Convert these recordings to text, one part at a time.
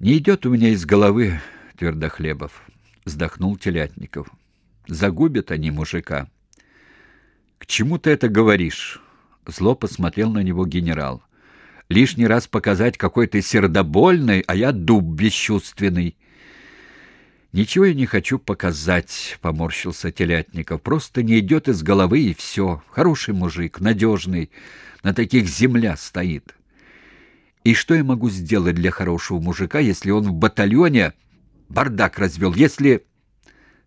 Не идет у меня из головы Твердохлебов, вздохнул Телятников. Загубят они мужика. К чему ты это говоришь? Зло посмотрел на него генерал. Лишний раз показать, какой ты сердобольный, а я дуб бесчувственный. Ничего я не хочу показать, поморщился Телятников. Просто не идет из головы и все. Хороший мужик, надежный, на таких земля стоит. И что я могу сделать для хорошего мужика, если он в батальоне бардак развел, если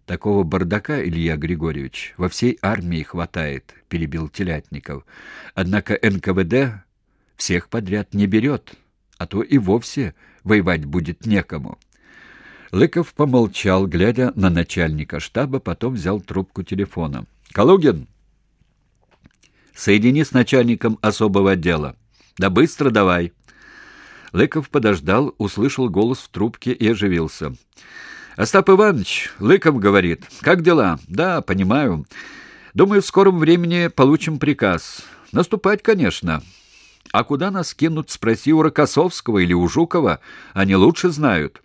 такого бардака, Илья Григорьевич, во всей армии хватает, перебил Телятников. Однако НКВД всех подряд не берет, а то и вовсе воевать будет некому. Лыков помолчал, глядя на начальника штаба, потом взял трубку телефона. «Калугин, соедини с начальником особого отдела. Да быстро давай!» Лыков подождал, услышал голос в трубке и оживился. «Остап Иванович, Лыков говорит. Как дела?» «Да, понимаю. Думаю, в скором времени получим приказ. Наступать, конечно. А куда нас кинут, спроси у Рокоссовского или у Жукова. Они лучше знают».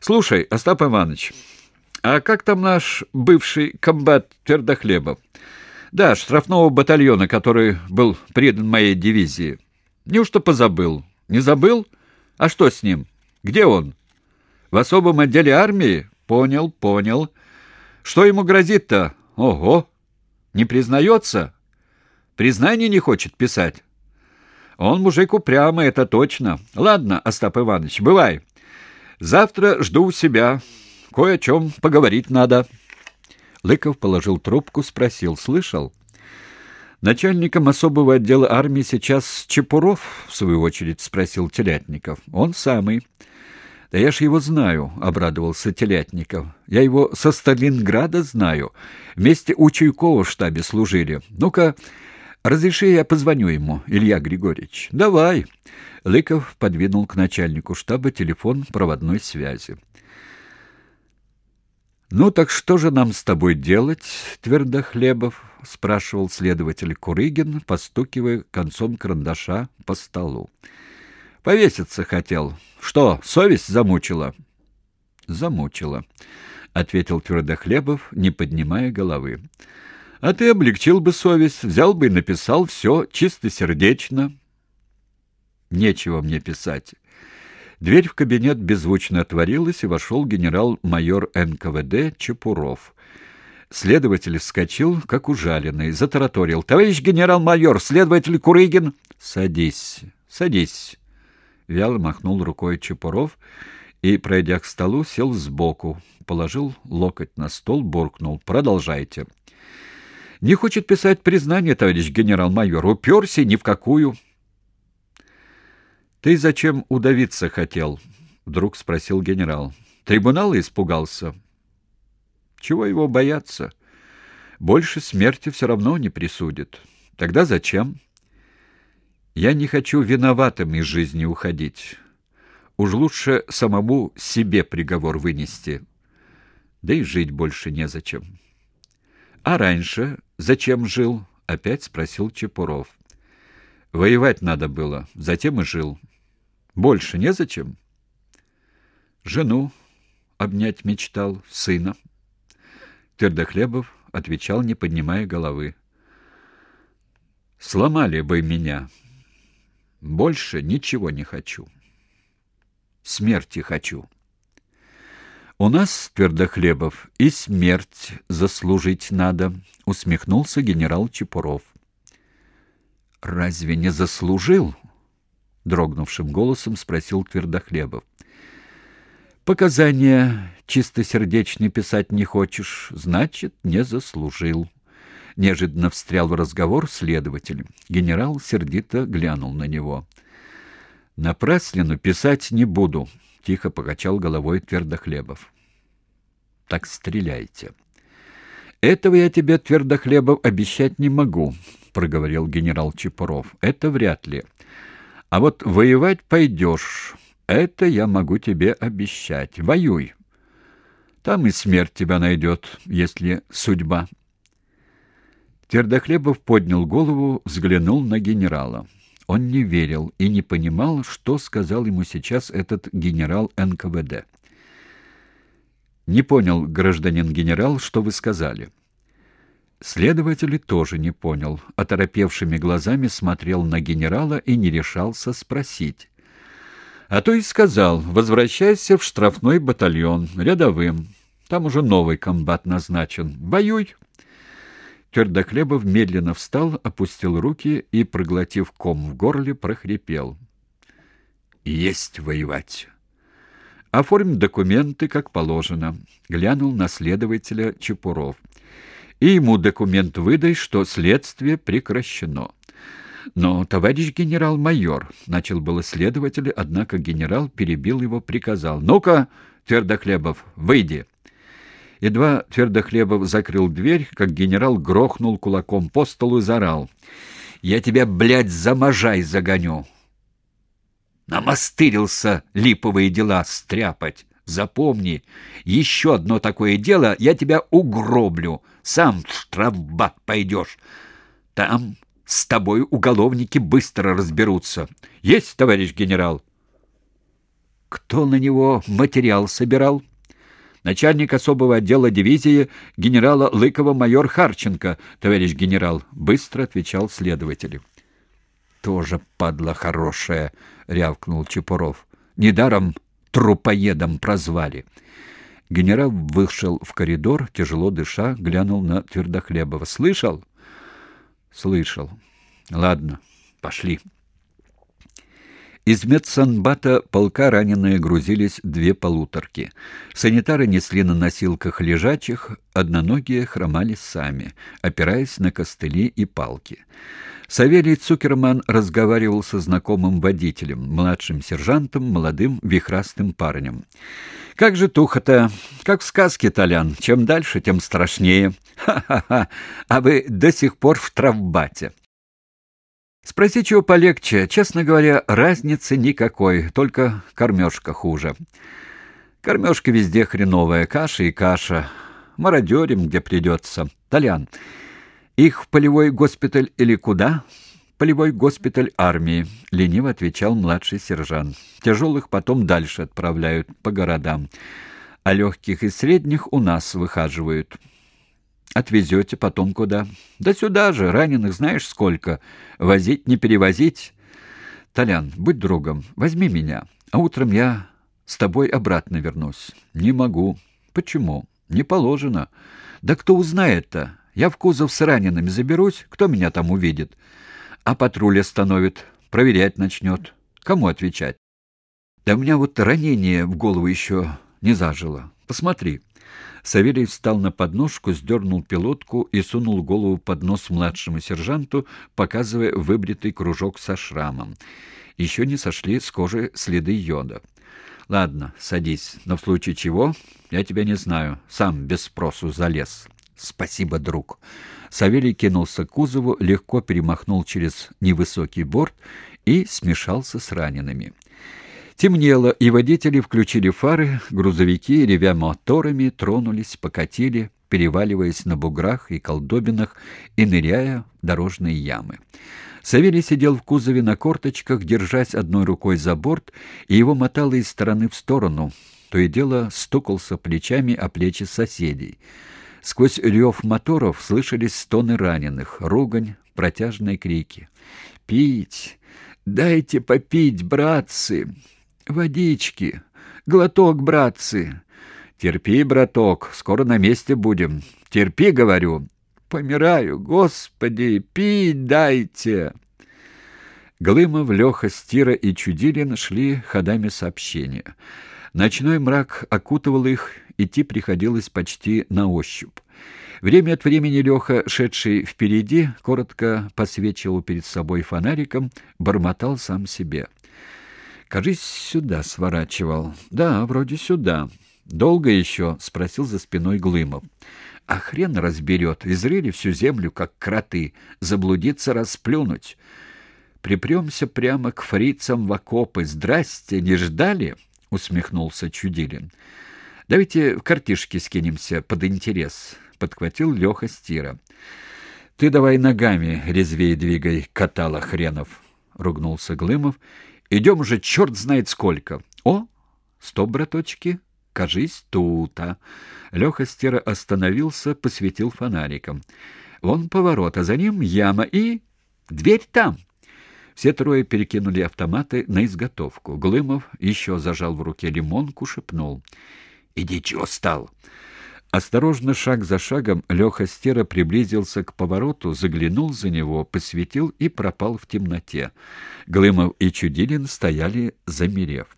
Слушай, Остап Иванович, а как там наш бывший комбат Твердохлебов? Да, штрафного батальона, который был предан моей дивизии. Неужто позабыл? Не забыл? А что с ним? Где он? В особом отделе армии? Понял, понял. Что ему грозит-то? Ого! Не признается? Признание не хочет писать. Он мужик упрямый, это точно. Ладно, Остап Иванович, бывай. Завтра жду у себя. Кое о чем поговорить надо. Лыков положил трубку, спросил, слышал? Начальником особого отдела армии сейчас Чепуров, в свою очередь, спросил Телятников. Он самый. Да я ж его знаю, обрадовался Телятников. Я его со Сталинграда знаю. Вместе у Чуйкова в штабе служили. Ну-ка, разреши я позвоню ему, Илья Григорьевич. Давай. Лыков подвинул к начальнику штаба телефон проводной связи. «Ну так что же нам с тобой делать, Твердохлебов?» — спрашивал следователь Курыгин, постукивая концом карандаша по столу. «Повеситься хотел. Что, совесть замучила?» «Замучила», — ответил Твердохлебов, не поднимая головы. «А ты облегчил бы совесть, взял бы и написал все чистосердечно, Нечего мне писать. Дверь в кабинет беззвучно отворилась, и вошел генерал-майор НКВД Чепуров. Следователь вскочил, как ужаленный, затараторил. «Товарищ генерал-майор, следователь Курыгин!» «Садись, садись!» Вяло махнул рукой Чепуров и, пройдя к столу, сел сбоку, положил локоть на стол, буркнул. «Продолжайте!» «Не хочет писать признание, товарищ генерал-майор. Уперся ни в какую!» «Ты зачем удавиться хотел?» — вдруг спросил генерал. «Трибунала испугался?» «Чего его бояться? Больше смерти все равно не присудит. Тогда зачем?» «Я не хочу виноватым из жизни уходить. Уж лучше самому себе приговор вынести. Да и жить больше незачем». «А раньше зачем жил?» — опять спросил Чепуров. «Воевать надо было, затем и жил». Больше незачем? Жену обнять мечтал, сына. Твердохлебов отвечал, не поднимая головы. Сломали бы меня. Больше ничего не хочу. Смерти хочу. У нас, Твердохлебов, и смерть заслужить надо, усмехнулся генерал Чепуров. Разве не заслужил? — дрогнувшим голосом спросил Твердохлебов. «Показания чистосердечные писать не хочешь, значит, не заслужил». Неожиданно встрял в разговор следователь. Генерал сердито глянул на него. «Напраслину писать не буду», — тихо покачал головой Твердохлебов. «Так стреляйте». «Этого я тебе, Твердохлебов, обещать не могу», — проговорил генерал Чепуров. «Это вряд ли. А вот воевать пойдешь, это я могу тебе обещать. Воюй. Там и смерть тебя найдет, если судьба. Твердохлебов поднял голову, взглянул на генерала. Он не верил и не понимал, что сказал ему сейчас этот генерал НКВД. «Не понял, гражданин генерал, что вы сказали». Следователь тоже не понял, оторопевшими глазами смотрел на генерала и не решался спросить. А то и сказал, возвращайся в штрафной батальон, рядовым. Там уже новый комбат назначен. Воюй. Твердохлебов медленно встал, опустил руки и, проглотив ком в горле, прохрипел. «Есть воевать!» «Оформим документы, как положено», — глянул на следователя Чепуров и ему документ выдай, что следствие прекращено. Но, товарищ генерал-майор, начал было следователь, однако генерал перебил его, приказал: "Ну-ка, Твердохлебов, выйди". Едва Твердохлебов закрыл дверь, как генерал грохнул кулаком по столу и заорал: "Я тебя, блядь, за можай загоню!" Намастырился липовые дела стряпать. Запомни, еще одно такое дело, я тебя угроблю. Сам в штрафбат пойдешь. Там с тобой уголовники быстро разберутся. Есть, товарищ генерал. Кто на него материал собирал? Начальник особого отдела дивизии генерала Лыкова майор Харченко, товарищ генерал, быстро отвечал следователь. Тоже падла хорошая, рявкнул Чепуров. Недаром трупоедом прозвали. Генерал вышел в коридор, тяжело дыша, глянул на Твердохлебова. «Слышал?» «Слышал. Ладно, пошли». Из медсанбата полка раненые грузились две полуторки. Санитары несли на носилках лежачих, одноногие хромали сами, опираясь на костыли и палки. Савелий Цукерман разговаривал со знакомым водителем, младшим сержантом, молодым вихрастым парнем. «Как же туха-то? Как в сказке, Толян. Чем дальше, тем страшнее. Ха-ха-ха! А вы до сих пор в травбате!» Спроси, чего полегче. Честно говоря, разницы никакой, только кормежка хуже. Кормежка везде хреновая, каша и каша. Мародерим, где придется. Толян, их в полевой госпиталь или куда? Полевой госпиталь армии, лениво отвечал младший сержант. Тяжелых потом дальше отправляют по городам, а легких и средних у нас выхаживают. Отвезете потом куда? Да сюда же, раненых знаешь сколько. Возить не перевозить. Толян, будь другом, возьми меня, а утром я с тобой обратно вернусь. Не могу. Почему? Не положено. Да кто узнает-то? Я в кузов с ранеными заберусь, кто меня там увидит? А патруль остановит, проверять начнет. Кому отвечать? Да у меня вот ранение в голову еще не зажило. Посмотри. Савелий встал на подножку, сдернул пилотку и сунул голову под нос младшему сержанту, показывая выбритый кружок со шрамом. Еще не сошли с кожи следы йода. «Ладно, садись, но в случае чего, я тебя не знаю, сам без спросу залез». «Спасибо, друг». Савелий кинулся к кузову, легко перемахнул через невысокий борт и смешался с ранеными. Темнело, и водители включили фары, грузовики, ревя моторами, тронулись, покатили, переваливаясь на буграх и колдобинах и ныряя в дорожные ямы. Савелий сидел в кузове на корточках, держась одной рукой за борт, и его мотало из стороны в сторону. То и дело стукался плечами о плечи соседей. Сквозь рев моторов слышались стоны раненых, ругань, протяжные крики. «Пить! Дайте попить, братцы!» «Водички! Глоток, братцы!» «Терпи, браток, скоро на месте будем. Терпи, говорю!» «Помираю, господи, пить дайте!» Глымов, Леха, Стира и Чудилин шли ходами сообщения. Ночной мрак окутывал их, идти приходилось почти на ощупь. Время от времени Леха, шедший впереди, коротко посвечивал перед собой фонариком, бормотал сам себе — Кажись, сюда сворачивал. Да, вроде сюда. Долго еще? спросил за спиной Глымов. А хрен разберет, изрыли всю землю, как кроты, заблудиться расплюнуть. Припремся прямо к фрицам в окопы. Здрасте, не ждали? Усмехнулся Чудилин. Давайте в картишки скинемся под интерес, подхватил Леха Стира. Ты давай ногами резвее двигай, катала хренов. ругнулся Глымов. «Идем же, черт знает сколько!» «О, стоп, браточки!» кажись, тут-то. Леха Стера остановился, посветил фонариком. Вон поворот, а за ним яма и... Дверь там. Все трое перекинули автоматы на изготовку. Глымов еще зажал в руке лимонку, шепнул. «Иди, чего стал?» Осторожно, шаг за шагом, Леха Стера приблизился к повороту, заглянул за него, посветил и пропал в темноте. Глымов и Чудилин стояли, замерев.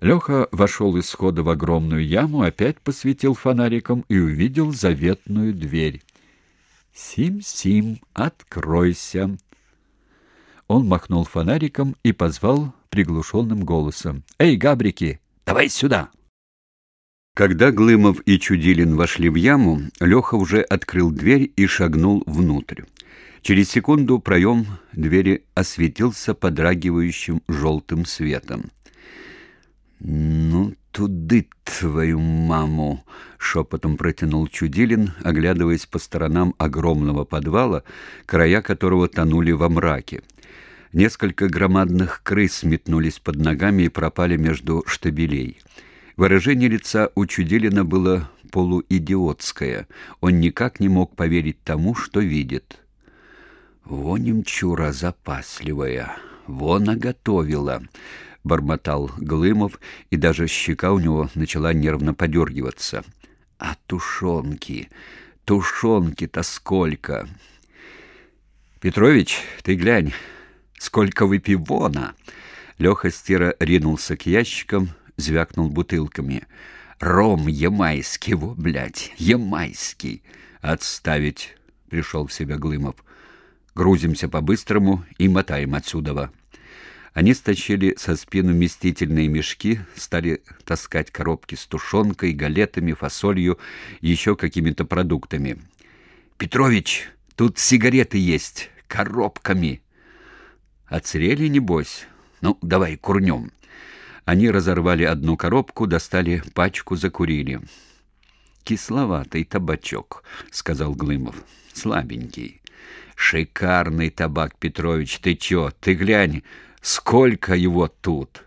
Леха вошел из схода в огромную яму, опять посветил фонариком и увидел заветную дверь. «Сим-сим, откройся!» Он махнул фонариком и позвал приглушенным голосом. «Эй, габрики, давай сюда!» Когда Глымов и Чудилин вошли в яму, Леха уже открыл дверь и шагнул внутрь. Через секунду проем двери осветился подрагивающим желтым светом. «Ну, туды твою маму!» — шепотом протянул Чудилин, оглядываясь по сторонам огромного подвала, края которого тонули во мраке. Несколько громадных крыс метнулись под ногами и пропали между штабелей. Выражение лица у Чудилина было полуидиотское. Он никак не мог поверить тому, что видит. «Вонем чура запасливая, вон наготовила!» — бормотал Глымов, и даже щека у него начала нервно подергиваться. «А тушенки, тушенки-то сколько!» «Петрович, ты глянь, сколько выпивона!» Леха Стира ринулся к ящикам, звякнул бутылками. «Ром ямайский, во, блядь, ямайский!» «Отставить!» — пришел в себя Глымов. «Грузимся по-быстрому и мотаем отсюда». Они стащили со спин вместительные мешки, стали таскать коробки с тушенкой, галетами, фасолью еще какими-то продуктами. «Петрович, тут сигареты есть, коробками!» «Отсрели, небось? Ну, давай, курнем!» Они разорвали одну коробку, достали пачку, закурили. «Кисловатый табачок», — сказал Глымов. «Слабенький». «Шикарный табак, Петрович, ты чё? Ты глянь, Сколько его тут?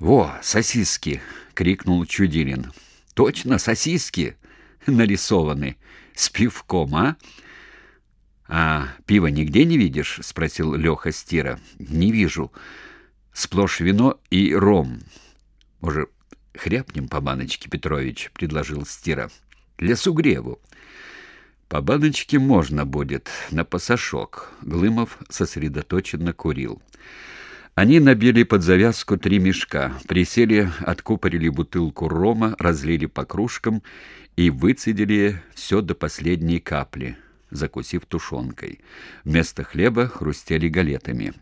Во, сосиски, крикнул Чудилин. Точно сосиски нарисованы с пивком, а? А пива нигде не видишь? спросил Леха Стира. Не вижу. Сплошь вино и ром. Может, хряпнем по баночке, Петрович, предложил Стира. Для сугреву. По баночке можно будет, на пасашок. Глымов сосредоточенно курил. Они набили под завязку три мешка, присели, откупорили бутылку рома, разлили по кружкам и выцедили все до последней капли, закусив тушенкой. Вместо хлеба хрустели галетами.